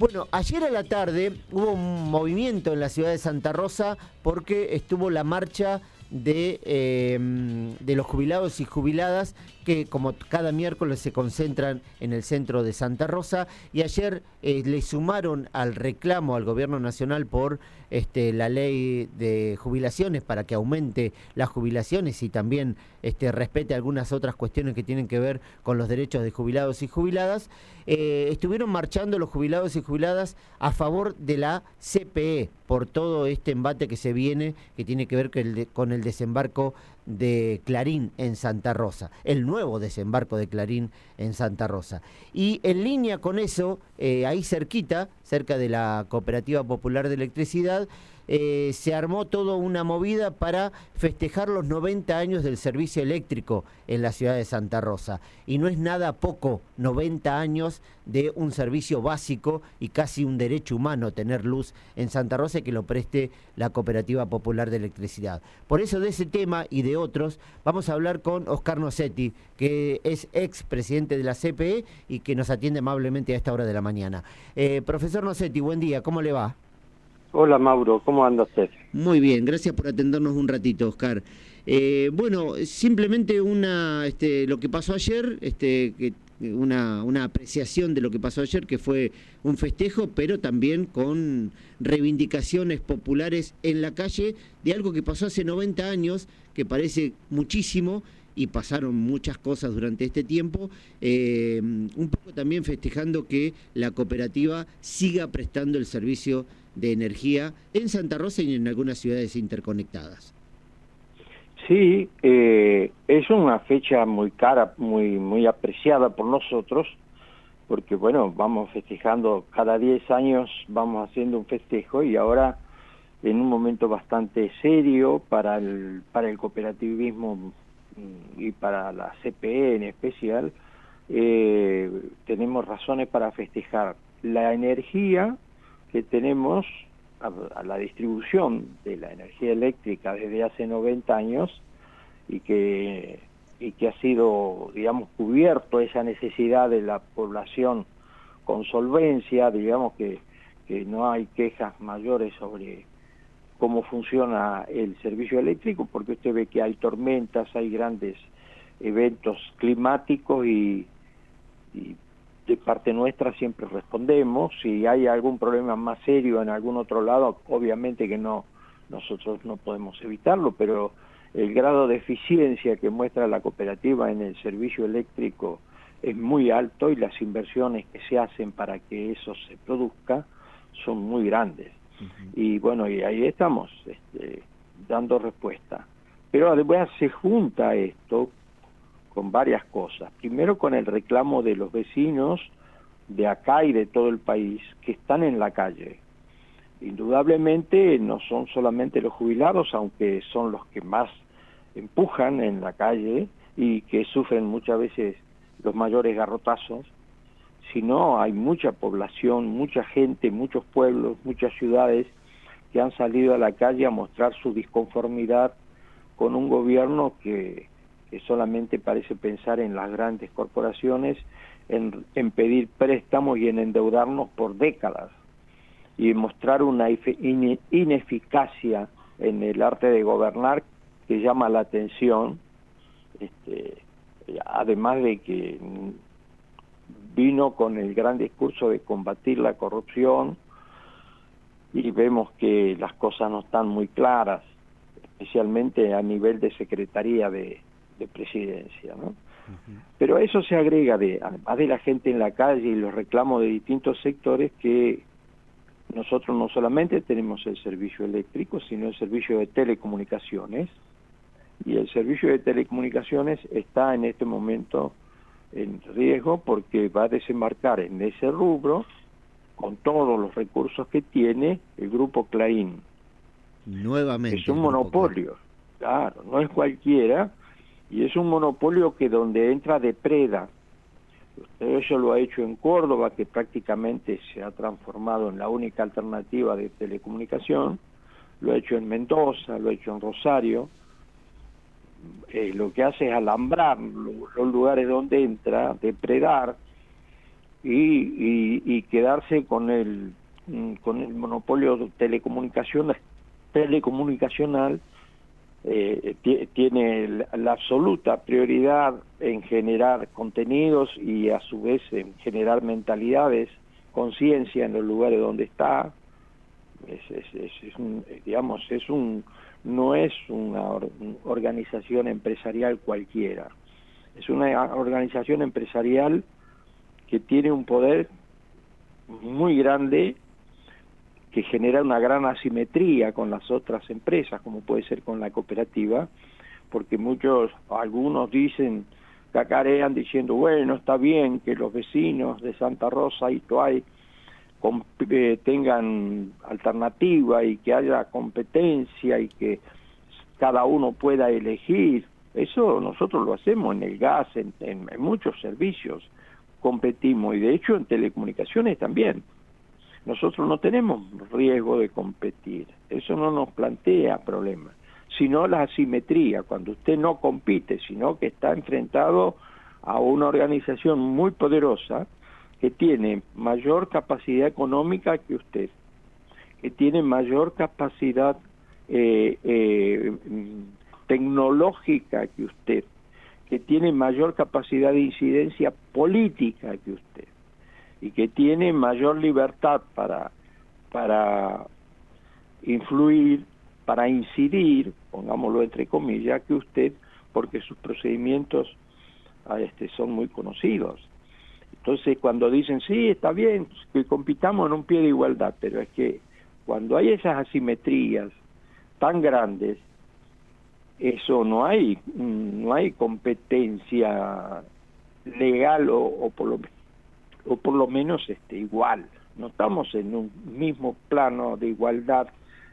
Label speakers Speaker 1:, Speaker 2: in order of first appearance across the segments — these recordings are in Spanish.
Speaker 1: Bueno, ayer a la tarde hubo un movimiento en la ciudad de Santa Rosa porque estuvo la marcha de, em, de los jubilados y jubiladas que como cada miércoles se concentran en el centro de Santa Rosa y ayer eh, le sumaron al reclamo al gobierno nacional por este, la ley de jubilaciones para que aumente las jubilaciones y también este, respete algunas otras cuestiones que tienen que ver con los derechos de jubilados y jubiladas, eh, estuvieron marchando los jubilados y jubiladas a favor de la CPE por todo este embate que se viene, que tiene que ver con el, desembarco de Clarín en Santa Rosa, el nuevo desembarco de Clarín en Santa Rosa. Y en línea con eso, eh, ahí cerquita, cerca de la Cooperativa Popular de Electricidad, eh, se armó toda una movida para festejar los 90 años del servicio eléctrico en la ciudad de Santa Rosa. Y no es nada poco, 90 años de un servicio básico y casi un derecho humano tener luz en Santa Rosa y que lo preste la Cooperativa Popular de Electricidad. Por eso de ese tema y de otros vamos a hablar con Oscar Nocetti, que es ex presidente de la CPE y que nos atiende amablemente a esta hora de la mañana. Eh, profesor Nocetti, buen día, ¿cómo le va?
Speaker 2: Hola Mauro, ¿cómo anda usted?
Speaker 1: Muy bien, gracias por atendernos un ratito, Oscar. Eh, bueno, simplemente una, este, lo que pasó ayer, este, que, una, apreciación de lo que pasó ayer, que fue un festejo, pero también con reivindicaciones populares en la calle de algo que pasó hace 90 años, que parece muchísimo, y pasaron muchas cosas durante este tiempo, eh, un poco también festejando que la cooperativa siga prestando el servicio de energía en Santa Rosa y en algunas ciudades interconectadas.
Speaker 2: Sí, eh, es una fecha muy cara, muy, muy apreciada por nosotros, porque bueno, vamos festejando cada 10 años, vamos haciendo un festejo y ahora en un momento bastante serio para el, para el cooperativismo y para la CPE en especial, eh, tenemos razones para festejar la energía que tenemos a, la distribución de la energía eléctrica desde hace 90 años y que, y que ha sido, digamos, cubierto esa necesidad de la población con solvencia, digamos que, que no hay quejas mayores sobre cómo funciona el servicio eléctrico, porque usted ve que hay tormentas, hay grandes eventos climáticos y, y de parte nuestra siempre respondemos. Si hay algún problema más serio en algún otro lado, obviamente que no, nosotros no podemos evitarlo, pero el grado de eficiencia que muestra la cooperativa en el servicio eléctrico es muy alto y las inversiones que se hacen para que eso se produzca son muy grandes. Y bueno, y ahí estamos este, dando respuesta. Pero además se junta esto con varias cosas. Primero con el reclamo de los vecinos de acá y de todo el país que están en la calle. Indudablemente no son solamente los jubilados, aunque son los que más empujan en la calle y que sufren muchas veces los mayores garrotazos, sino hay mucha población, mucha gente, muchos pueblos, muchas ciudades que han salido a la calle a mostrar su disconformidad con un gobierno que que solamente parece pensar en las grandes corporaciones, en, pedir préstamos y en endeudarnos por décadas y mostrar una ineficacia en el arte de gobernar que llama la atención, este, además de que vino con el gran discurso de combatir la corrupción y vemos que las cosas no están muy claras, especialmente a nivel de Secretaría de, de presidencia, ¿no? Pero a eso se agrega, de, además de la gente en la calle y los reclamos de distintos sectores, que nosotros no solamente tenemos el servicio eléctrico, sino el servicio de telecomunicaciones, y el servicio de telecomunicaciones está en este momento en riesgo porque va a desembarcar en ese rubro con todos los recursos que tiene el grupo Claín.
Speaker 1: Nuevamente.
Speaker 2: Es un monopolio, claro, no es cualquiera, y es un monopolio que donde entra depreda. Eso lo ha hecho en Córdoba, que prácticamente se ha transformado en la única alternativa de telecomunicación, lo ha hecho en Mendoza, lo ha hecho en Rosario, eh, lo que hace es alambrar los lugares donde entra, depredar, y, quedarse con el mm, con el monopolio de telecomunicación telecomunicacional eh, tiene la absoluta prioridad en generar contenidos y a su vez en generar mentalidades, conciencia en los lugares donde está. Es, es, es, un, digamos, es un, no es una organización empresarial cualquiera, es una organización empresarial que tiene un poder muy grande que genera una gran asimetría con las otras empresas, como puede ser con la cooperativa, porque muchos, algunos dicen, cacarean diciendo, bueno, está bien que los vecinos de Santa Rosa y Toay eh, tengan alternativa y que haya competencia y que cada uno pueda elegir. Eso nosotros lo hacemos en el gas, en, en muchos servicios, competimos y de hecho en telecomunicaciones también nosotros no tenemos riesgo de competir, eso no nos plantea problemas, sino la asimetría, cuando usted no compite, sino que está enfrentado a una organización muy poderosa que tiene mayor capacidad económica que usted, que tiene mayor capacidad eh, eh, tecnológica que usted, que tiene mayor capacidad de incidencia política que usted y que tiene mayor libertad para, para influir, para incidir, pongámoslo entre comillas, que usted, porque sus procedimientos ah, este, son muy conocidos. Entonces, cuando dicen, sí, está bien, que compitamos en un pie de igualdad, pero es que cuando hay esas asimetrías tan grandes, eso no hay, no hay competencia legal o, o por lo menos o por lo menos este igual. No estamos en un mismo plano de igualdad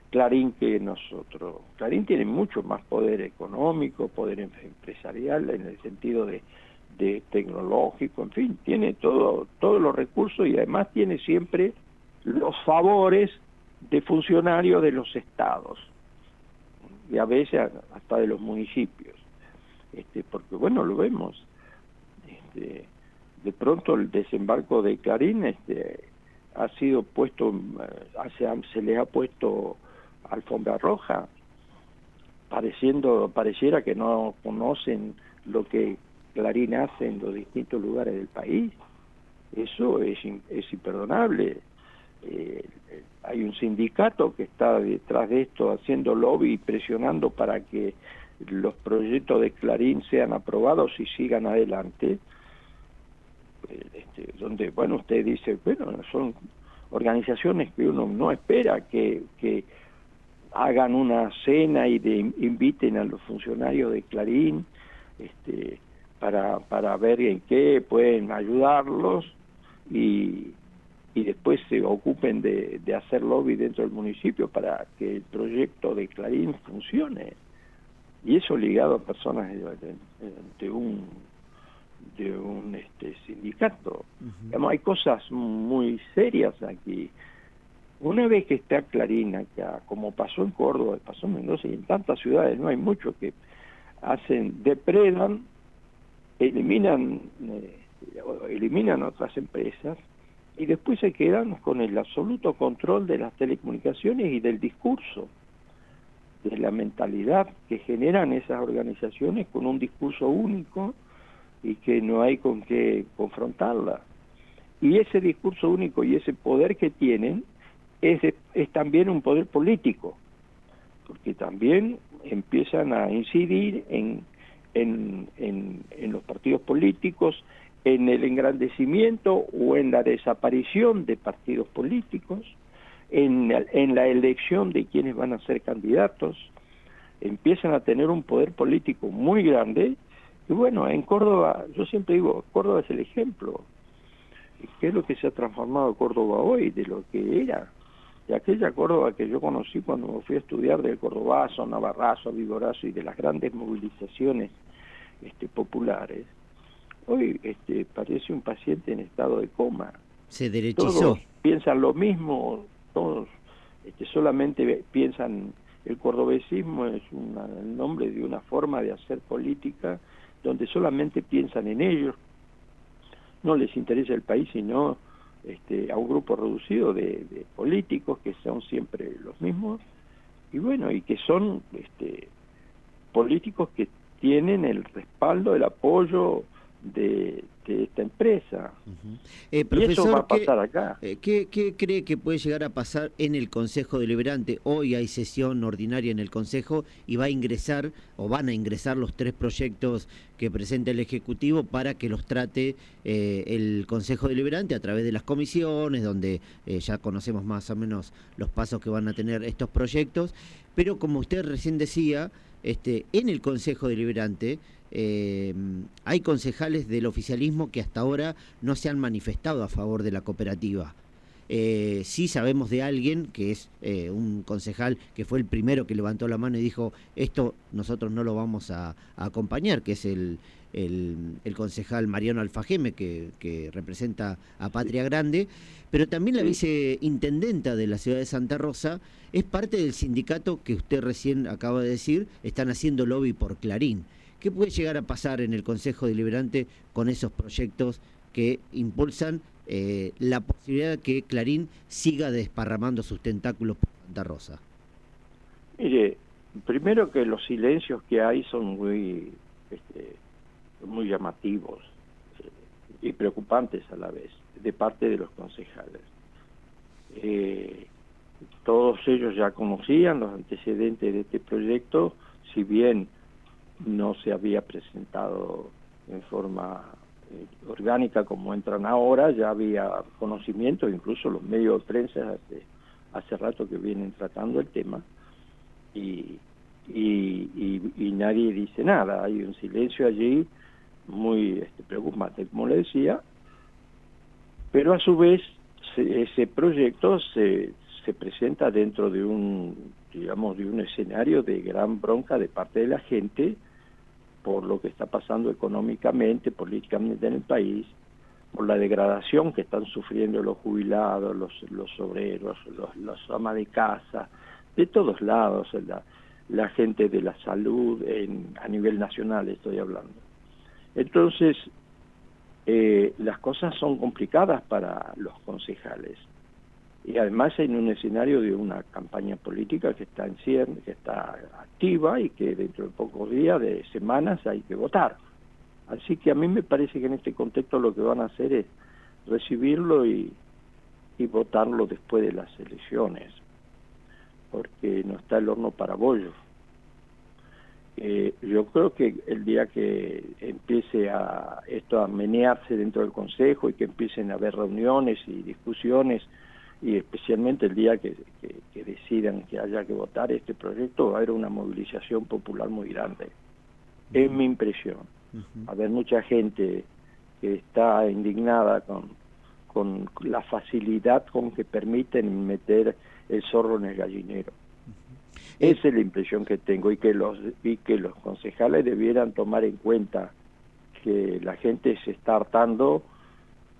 Speaker 2: Clarín que nosotros. Clarín tiene mucho más poder económico, poder em-, empresarial en el sentido de, de tecnológico, en fin, tiene todo todos los recursos y además tiene siempre los favores de funcionarios de los estados y a veces hasta de los municipios. Este, porque bueno, lo vemos. Este, de pronto el desembarco de Clarín este, ha sido puesto, eh, se le ha puesto alfombra roja, pareciendo, pareciera que no conocen lo que Clarín hace en los distintos lugares del país. Eso es, es imperdonable. Eh, hay un sindicato que está detrás de esto haciendo lobby y presionando para que los proyectos de Clarín sean aprobados y sigan adelante este, donde, bueno, usted dice, bueno, son organizaciones que uno no espera que, que hagan una cena y de, inviten a los funcionarios de Clarín este, para, para ver en qué pueden ayudarlos y, y después se ocupen de, de hacer lobby dentro del municipio para que el proyecto de Clarín funcione. Y eso ligado a personas de un de un este, sindicato. hay cosas muy serias aquí. Una vez que está Clarina, acá, como pasó en Córdoba, pasó en Mendoza y en tantas ciudades, no hay mucho que hacen, depredan, eliminan, eh, eliminan otras empresas y después se quedan con el absoluto control de las telecomunicaciones y del discurso, de la mentalidad que generan esas organizaciones con un discurso único y que no hay con qué confrontarla. Y ese discurso único y ese poder que tienen es, es también un poder político, porque también empiezan a incidir en, en, en, los partidos políticos, en el engrandecimiento o en la desaparición de partidos políticos, en, en la elección de quienes van a ser candidatos, empiezan a tener un poder político muy grande y bueno, en Córdoba, yo siempre digo, Córdoba es el ejemplo. ¿Qué es lo que se ha transformado Córdoba hoy de lo que era? De aquella Córdoba que yo conocí cuando me fui a estudiar del Cordobazo, Navarrazo, Vigorazo y de las grandes movilizaciones este, populares, hoy este, parece un paciente en estado de coma.
Speaker 1: Se derechizó.
Speaker 2: Todos piensan lo mismo, todos este, solamente piensan, el cordobesismo es el nombre de una forma de hacer política donde solamente piensan en ellos. no les interesa el país, sino este, a un grupo reducido de, políticos que son siempre los mismos y bueno, y que son este, políticos que tienen el respaldo, el apoyo de, esta empresa.
Speaker 1: Eh, y eso va a pasar acá. Eh, ¿qué, cree que puede llegar a pasar en el Consejo Deliberante? Hoy hay sesión ordinaria en el Consejo y va a ingresar o van a ingresar los tres proyectos que presenta el Ejecutivo para que los trate eh, el Consejo Deliberante a través de las comisiones, donde ya conocemos más o menos los pasos que van a tener estos proyectos. Pero como usted recién decía, este, en el Consejo Deliberante eh, hay concejales del oficialismo que hasta ahora no se han manifestado a favor de la cooperativa. Eh, sí sabemos de alguien que es eh, un concejal que fue el primero que levantó la mano y dijo esto nosotros no lo vamos a, acompañar, que es el, el, concejal Mariano Alfajeme que, que, representa a Patria Grande, pero también la viceintendenta de la ciudad de Santa Rosa es parte del sindicato que usted recién acaba de decir, están haciendo lobby por Clarín. ¿Qué puede llegar a pasar en el Consejo Deliberante con esos proyectos que impulsan eh, la posibilidad de que Clarín siga desparramando sus tentáculos por Santa Rosa?
Speaker 2: Mire, primero que los silencios que hay son muy, este, llamativos eh, y preocupantes a la vez de parte de los concejales. Eh, todos ellos ya conocían los antecedentes de este proyecto, si bien no se había presentado en forma eh, orgánica como entran ahora, ya había conocimiento, incluso los medios de prensa hace, hace rato que vienen tratando el tema y, y, nadie dice nada, hay un silencio allí muy este, preocupante, como le decía, pero a su vez ese proyecto se, se presenta dentro de un digamos de un escenario de gran bronca de parte de la gente por lo que está pasando económicamente, políticamente en el país, por la degradación que están sufriendo los jubilados, los, los obreros, los, los amas de casa, de todos lados, la, gente de la salud a nivel nacional estoy hablando. Entonces, eh, las cosas son complicadas para los concejales y además en un escenario de una campaña política que está en cierre, que está activa y que dentro de pocos días, de semanas, hay que votar. Así que a mí me parece que en este contexto lo que van a hacer es recibirlo y, votarlo después de las elecciones, porque no está el horno para bollos. Eh, yo creo que el día que empiece a esto a menearse dentro del Consejo y que empiecen a haber reuniones y discusiones, y especialmente el día que, decidan que haya que votar este proyecto, va a haber una movilización popular muy grande. Es mi impresión. Va a haber mucha gente que está indignada con, con la facilidad con que permiten meter el zorro en el gallinero. Esa es la impresión que tengo y que los y que los concejales debieran tomar en cuenta que la gente se está hartando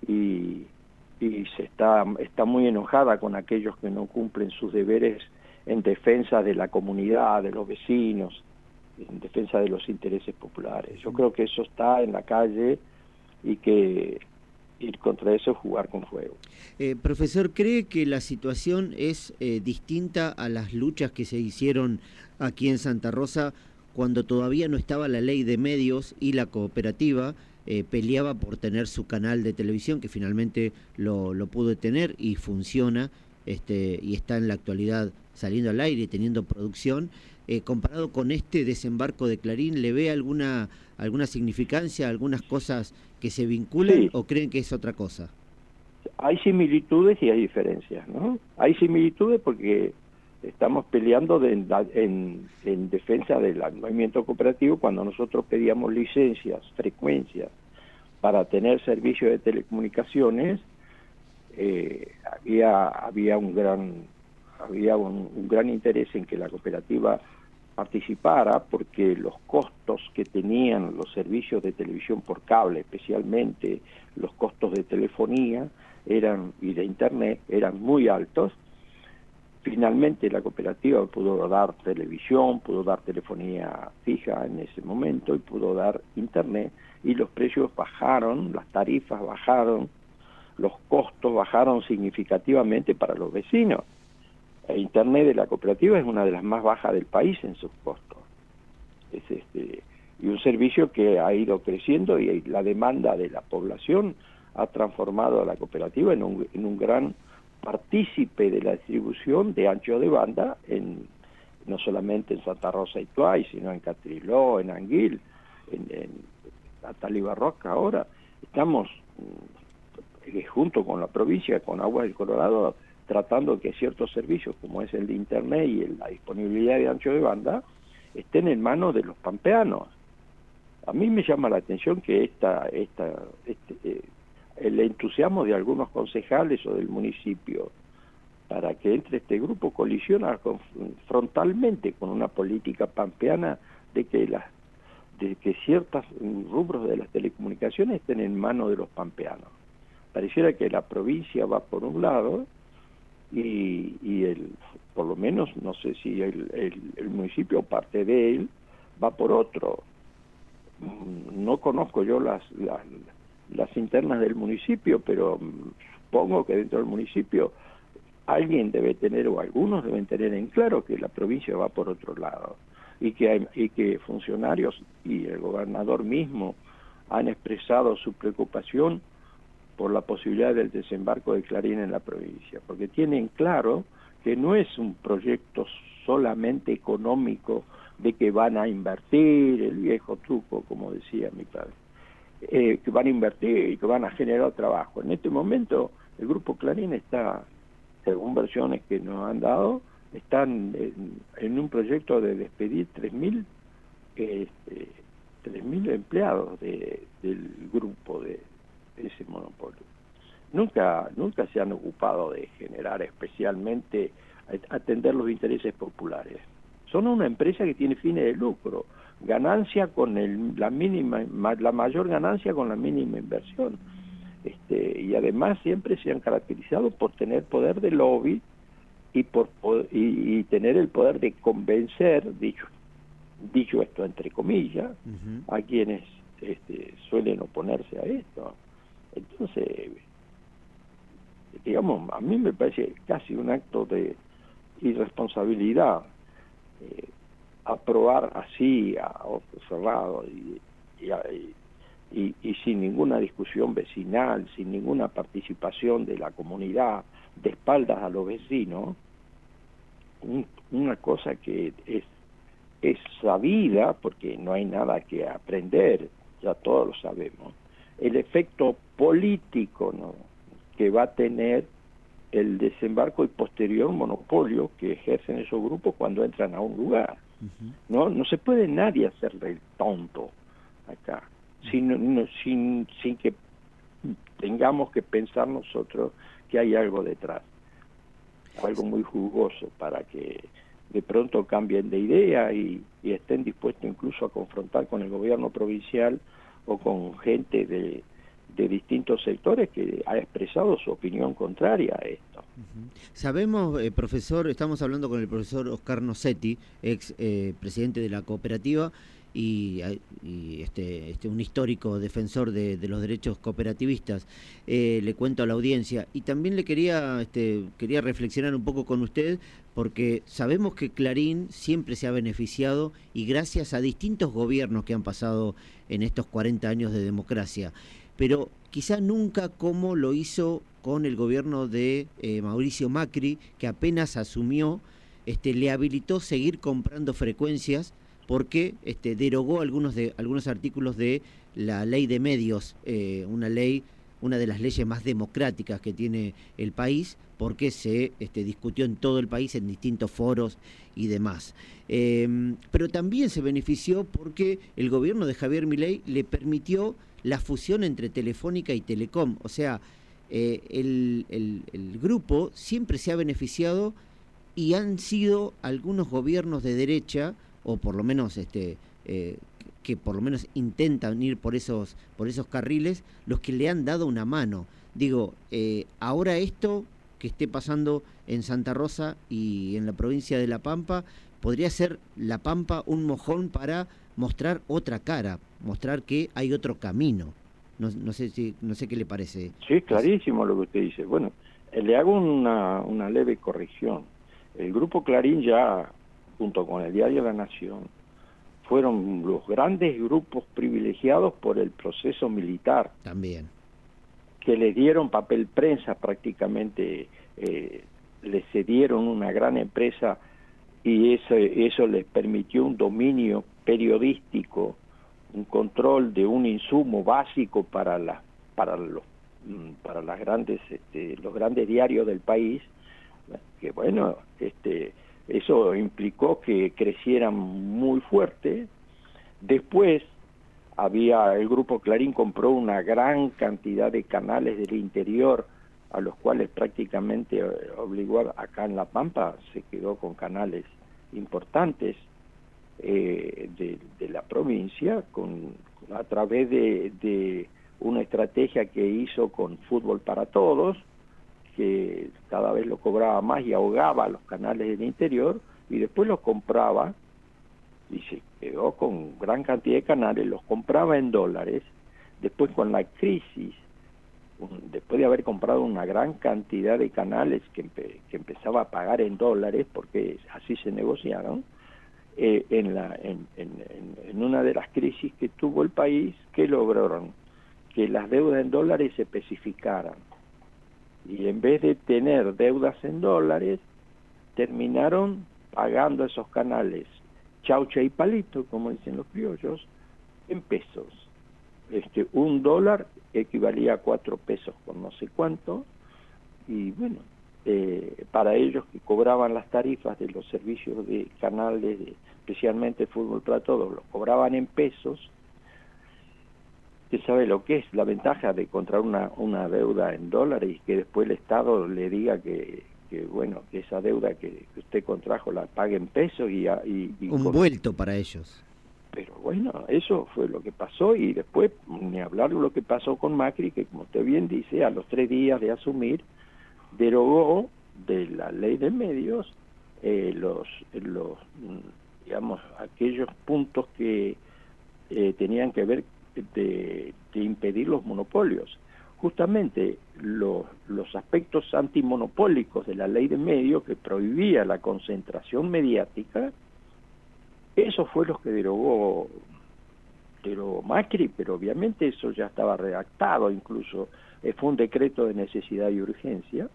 Speaker 2: y, y se está, está muy enojada con aquellos que no cumplen sus deberes en defensa de la comunidad, de los vecinos, en defensa de los intereses populares. Yo creo que eso está en la calle y que ir contra eso es jugar con fuego.
Speaker 1: Eh, profesor, ¿cree que la situación es eh, distinta a las luchas que se hicieron aquí en Santa Rosa cuando todavía no estaba la ley de medios y la cooperativa? Eh, peleaba por tener su canal de televisión, que finalmente lo, lo pudo tener y funciona, este, y está en la actualidad saliendo al aire y teniendo producción. Eh, comparado con este desembarco de Clarín, ¿le ve alguna, alguna significancia, algunas cosas que se vinculen o creen que es otra cosa?
Speaker 2: Hay similitudes y hay diferencias, ¿no? Hay similitudes porque estamos peleando en, en, defensa del movimiento cooperativo cuando nosotros pedíamos licencias, frecuencias para tener servicio de telecomunicaciones, eh, había, había un gran había un, gran interés en que la cooperativa participara porque los costos que tenían los servicios de televisión por cable, especialmente los costos de telefonía eran y de internet eran muy altos Finalmente la cooperativa pudo dar televisión, pudo dar telefonía fija en ese momento y pudo dar internet y los precios bajaron, las tarifas bajaron, los costos bajaron significativamente para los vecinos. El Internet de la cooperativa es una de las más bajas del país en sus costos. Es este, y un servicio que ha ido creciendo y la demanda de la población ha transformado a la cooperativa en un, en un gran partícipe de la distribución de ancho de banda en no solamente en Santa Rosa y Tuay, sino en Catriló, en Anguil, en, en Atalibarroca ahora. Estamos mm, junto con la provincia, con Aguas del Colorado, tratando que ciertos servicios como es el de Internet y la disponibilidad de ancho de banda estén en manos de los pampeanos. A mí me llama la atención que esta, esta, este, eh, el entusiasmo de algunos concejales o del municipio para que entre este grupo colisiona frontalmente con una política pampeana de que las de que ciertos rubros de las telecomunicaciones estén en manos de los pampeanos. Pareciera que la provincia va por un lado y, y el, por lo menos no sé si el, el, municipio parte de él va por otro. Mm, no conozco yo las, las, las internas del municipio, pero mm, supongo que dentro del municipio alguien debe tener o algunos deben tener en claro que la provincia va por otro lado y que hay, y que funcionarios y el gobernador mismo han expresado su preocupación por la posibilidad del desembarco de Clarín en la provincia, porque tienen claro que no es un proyecto solamente económico de que van a invertir, el viejo truco, como decía mi padre, eh, que van a invertir y que van a generar trabajo. En este momento el Grupo Clarín está según versiones que nos han dado, están en, un proyecto de despedir 3.000 este, 3.000 empleados de, del grupo de, ese monopolio. Nunca, nunca se han ocupado de generar especialmente, atender los intereses populares. Son una empresa que tiene fines de lucro, ganancia con el, la mínima, la mayor ganancia con la mínima inversión. Este, y además siempre se han caracterizado por tener poder de lobby y por y, tener el poder de convencer dicho dicho esto entre comillas a quienes este, suelen oponerse a esto. Entonces digamos a mí me parece casi un acto de irresponsabilidad eh, aprobar así a ojos cerrados y, y, y, sin ninguna discusión vecinal, sin ninguna participación de la comunidad, de espaldas a los vecinos, una cosa que es, es sabida, porque no hay nada que aprender, ya todos lo sabemos, el efecto político ¿no? que va a tener el desembarco y posterior monopolio que ejercen esos grupos cuando entran a un lugar. No, no se puede nadie hacerle el tonto acá sin, sin, sin que tengamos que pensar nosotros que hay algo detrás, algo muy jugoso para que de pronto cambien de idea y, estén dispuestos incluso a confrontar con el gobierno provincial o con gente de, de distintos sectores que ha expresado su opinión contraria a esto.
Speaker 1: Sabemos, eh, profesor, estamos hablando con el profesor Oscar Nocetti, ex eh, presidente de la cooperativa, y, este, este, un histórico defensor de, los derechos cooperativistas. Eh, le cuento a la audiencia y también le quería, este, quería reflexionar un poco con usted porque sabemos que Clarín siempre se ha beneficiado y gracias a distintos gobiernos que han pasado en estos 40 años de democracia, pero quizá nunca como lo hizo con el gobierno de eh, Mauricio Macri, que apenas asumió, este, le habilitó seguir comprando frecuencias porque este, derogó algunos, de, algunos artículos de la ley de medios, eh, una ley, una de las leyes más democráticas que tiene el país, porque se este, discutió en todo el país en distintos foros y demás. Em, pero también se benefició porque el gobierno de Javier Milei le permitió la fusión entre Telefónica y Telecom. O sea, eh, el, grupo siempre se ha beneficiado y han sido algunos gobiernos de derecha o por lo menos este, eh, que por lo menos intentan ir por esos, por esos carriles, los que le han dado una mano. Digo, eh, ahora esto que esté pasando en Santa Rosa y en la provincia de La Pampa, podría ser La Pampa un mojón para mostrar otra cara, mostrar que hay otro camino. No, no sé si no sé qué le parece.
Speaker 2: Sí, clarísimo lo que usted dice. Bueno, eh, le hago una, una leve corrección. El grupo Clarín ya, junto con el Diario La Nación, fueron los grandes grupos privilegiados por el proceso militar.
Speaker 1: También.
Speaker 2: Que le dieron papel prensa prácticamente, eh, le cedieron una gran empresa y eso, eso les permitió un dominio periodístico, un control de un insumo básico para, la, para, los, mm, para las grandes, este, los grandes diarios del país, que bueno, este, eso implicó que crecieran muy fuerte. Después había el grupo Clarín compró una gran cantidad de canales del interior a los cuales prácticamente eh, obligó acá en La Pampa, se quedó con canales importantes eh, de, la provincia con, a través de, de una estrategia que hizo con Fútbol para Todos, que cada vez lo cobraba más y ahogaba los canales del interior y después los compraba y se quedó con gran cantidad de canales, los compraba en dólares, después con la crisis, después de haber comprado una gran cantidad de canales que, que empezaba a pagar en dólares, porque así se negociaron, eh, en, la, en, en, en una de las crisis que tuvo el país, que lograron que las deudas en dólares se especificaran y en vez de tener deudas en dólares, terminaron pagando esos canales chaucha y palito, como dicen los criollos, en pesos. Este, un dólar equivalía a cuatro pesos con no sé cuánto, y bueno, eh, para ellos que cobraban las tarifas de los servicios de canales, especialmente fútbol para todos, lo cobraban en pesos, Usted sabe lo que es la ventaja de encontrar una, una deuda en dólares y que después el Estado le diga que, que bueno, que esa deuda que usted contrajo la pague en pesos y... y,
Speaker 1: Un vuelto para ellos.
Speaker 2: Pero bueno, eso fue lo que pasó y después ni hablar de lo que pasó con Macri, que como usted bien dice, a los tres días de asumir, derogó de la ley de medios eh, los, los, digamos, aquellos puntos que eh, tenían que ver de, impedir los monopolios. Justamente los, los aspectos antimonopólicos de la ley de medios que prohibía la concentración mediática, eso fue los que derogó, derogó Macri, pero obviamente eso ya estaba redactado, incluso eh, fue un decreto de necesidad y urgencia,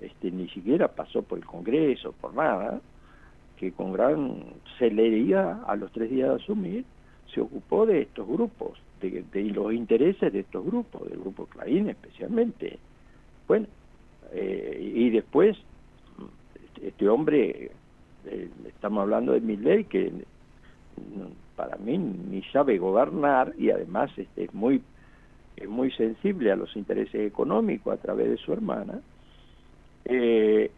Speaker 2: este, ni siquiera pasó por el Congreso, por nada, que con gran celeridad a los tres días de asumir se ocupó de estos grupos, de, los intereses de estos grupos, del grupo Clarín especialmente. Bueno, eh, y después, este hombre, eh, estamos hablando de Milley, que para mí ni sabe gobernar y además este, es muy es muy sensible a los intereses económicos a través de su hermana, eh,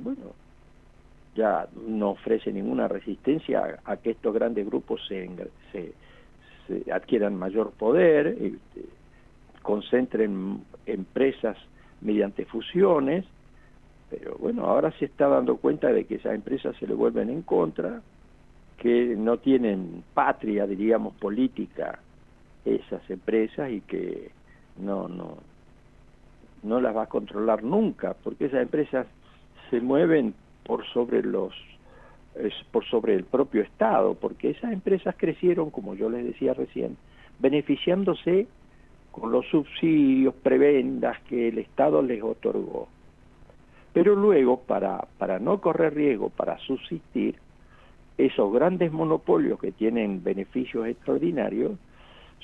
Speaker 2: bueno, ya no ofrece ninguna resistencia a, que estos grandes grupos se, se, adquieran mayor poder, este, concentren empresas mediante fusiones, pero bueno, ahora se está dando cuenta de que esas empresas se le vuelven en contra, que no tienen patria, diríamos, política esas empresas y que no, no, no las va a controlar nunca, porque esas empresas se mueven por sobre los por sobre el propio Estado, porque esas empresas crecieron, como yo les decía recién, beneficiándose con los subsidios, prebendas que el Estado les otorgó. Pero luego, para, para no correr riesgo, para subsistir, esos grandes monopolios que tienen beneficios extraordinarios,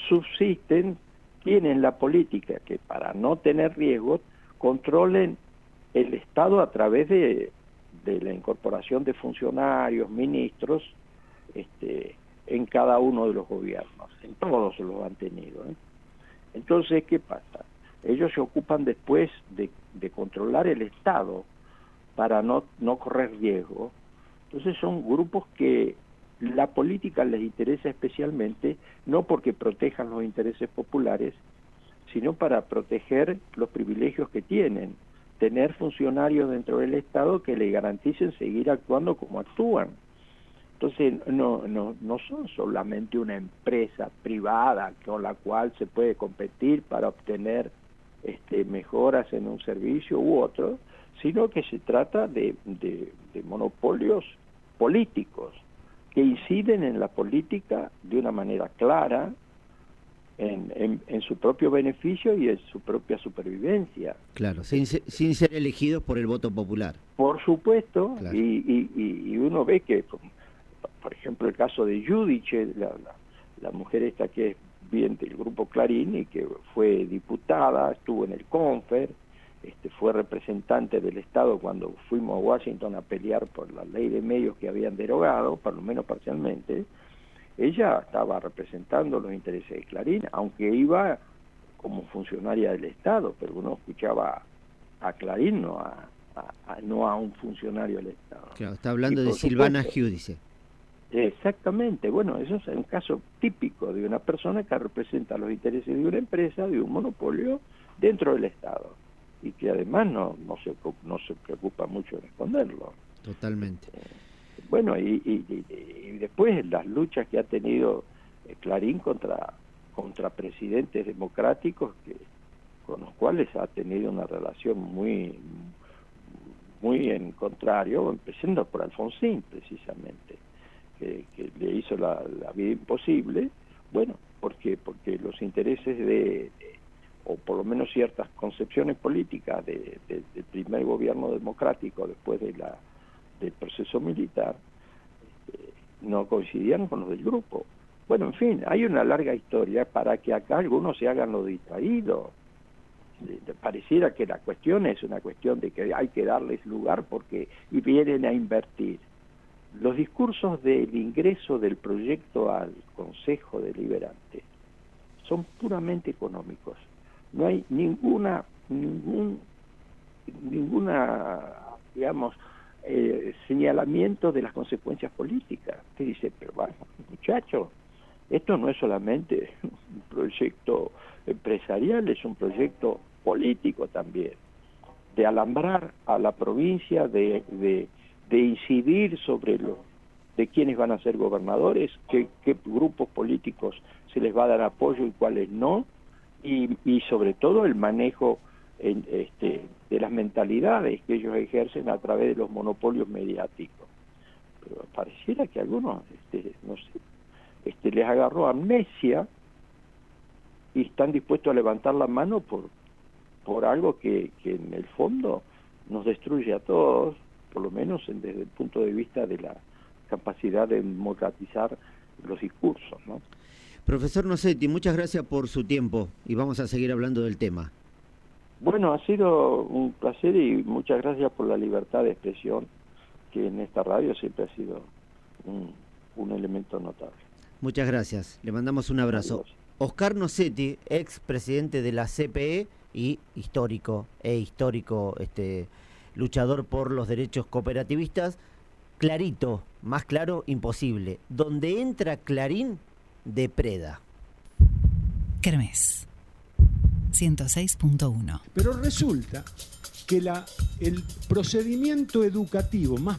Speaker 2: subsisten, tienen la política que para no tener riesgo, controlen el Estado a través de de la incorporación de funcionarios, ministros, este, en cada uno de los gobiernos, en todos los han tenido. ¿eh? Entonces, ¿qué pasa? Ellos se ocupan después de, de, controlar el Estado para no, no correr riesgo. Entonces son grupos que la política les interesa especialmente, no porque protejan los intereses populares, sino para proteger los privilegios que tienen tener funcionarios dentro del Estado que le garanticen seguir actuando como actúan. Entonces no, no, no son solamente una empresa privada con la cual se puede competir para obtener este, mejoras en un servicio u otro, sino que se trata de, de, monopolios políticos que inciden en la política de una manera clara, en, en, su propio beneficio y en su propia supervivencia.
Speaker 1: Claro, sin, sin ser elegidos por el voto popular.
Speaker 2: Por supuesto, y, y, uno ve que, por ejemplo, el caso de Judice, la, la mujer esta que es bien del grupo Clarín y que fue diputada, estuvo en el CONFER, este, fue representante del Estado cuando fuimos a Washington a pelear por la ley de medios que habían derogado, por lo menos parcialmente, ella estaba representando los intereses de Clarín, aunque iba como funcionaria del Estado, pero uno escuchaba a Clarín, no a, no a un funcionario del Estado.
Speaker 1: Claro, está hablando de Silvana Giudice.
Speaker 2: Exactamente, bueno, eso es un caso típico de una persona que representa los intereses de una empresa, de un monopolio dentro del Estado y que además no, no, se, no se preocupa mucho en esconderlo.
Speaker 1: Totalmente.
Speaker 2: Eh, bueno, y, y, después las luchas que ha tenido eh, Clarín contra, contra presidentes democráticos que, con los cuales ha tenido una relación muy muy en contrario, empezando por Alfonsín precisamente que, le hizo la, vida imposible, bueno, porque porque los intereses de, o por lo menos ciertas concepciones políticas de, del primer gobierno democrático después de la del proceso militar este, no coincidían con los del grupo. Bueno, en fin, hay una larga historia para que acá algunos se hagan lo distraídos. Pareciera que la cuestión es una cuestión de que hay que darles lugar porque y vienen a invertir. Los discursos del ingreso del proyecto al Consejo Deliberante son puramente económicos. No hay ninguna, ningún, ninguna, digamos, eh, señalamiento de las consecuencias políticas. Usted dice, pero bueno, muchacho, esto no es solamente un proyecto empresarial, es un proyecto político también, de alambrar a la provincia, de, de de incidir sobre lo de quiénes van a ser gobernadores, qué, grupos políticos se les va a dar apoyo y cuáles no, y sobre todo el manejo en, este, de las mentalidades que ellos ejercen a través de los monopolios mediáticos. Pero pareciera que algunos, este, no sé, este, les agarró amnesia y están dispuestos a levantar la mano por, por algo que, que en el fondo nos destruye a todos, por lo menos desde el punto de vista de la capacidad de democratizar los discursos. ¿no?
Speaker 1: Profesor Nocetti, muchas gracias por su tiempo y vamos a seguir hablando del tema.
Speaker 2: Bueno, ha sido un placer y muchas gracias por la libertad de expresión que en esta radio siempre ha sido un, un elemento notable.
Speaker 1: Muchas gracias, le mandamos un abrazo. Oscar Nocetti, ex presidente de la CPE y histórico e histórico este luchador por los derechos cooperativistas. Clarito, más claro, imposible. Donde entra Clarín, depreda.
Speaker 3: Kermés 106.1.
Speaker 4: Pero resulta que la, el procedimiento educativo más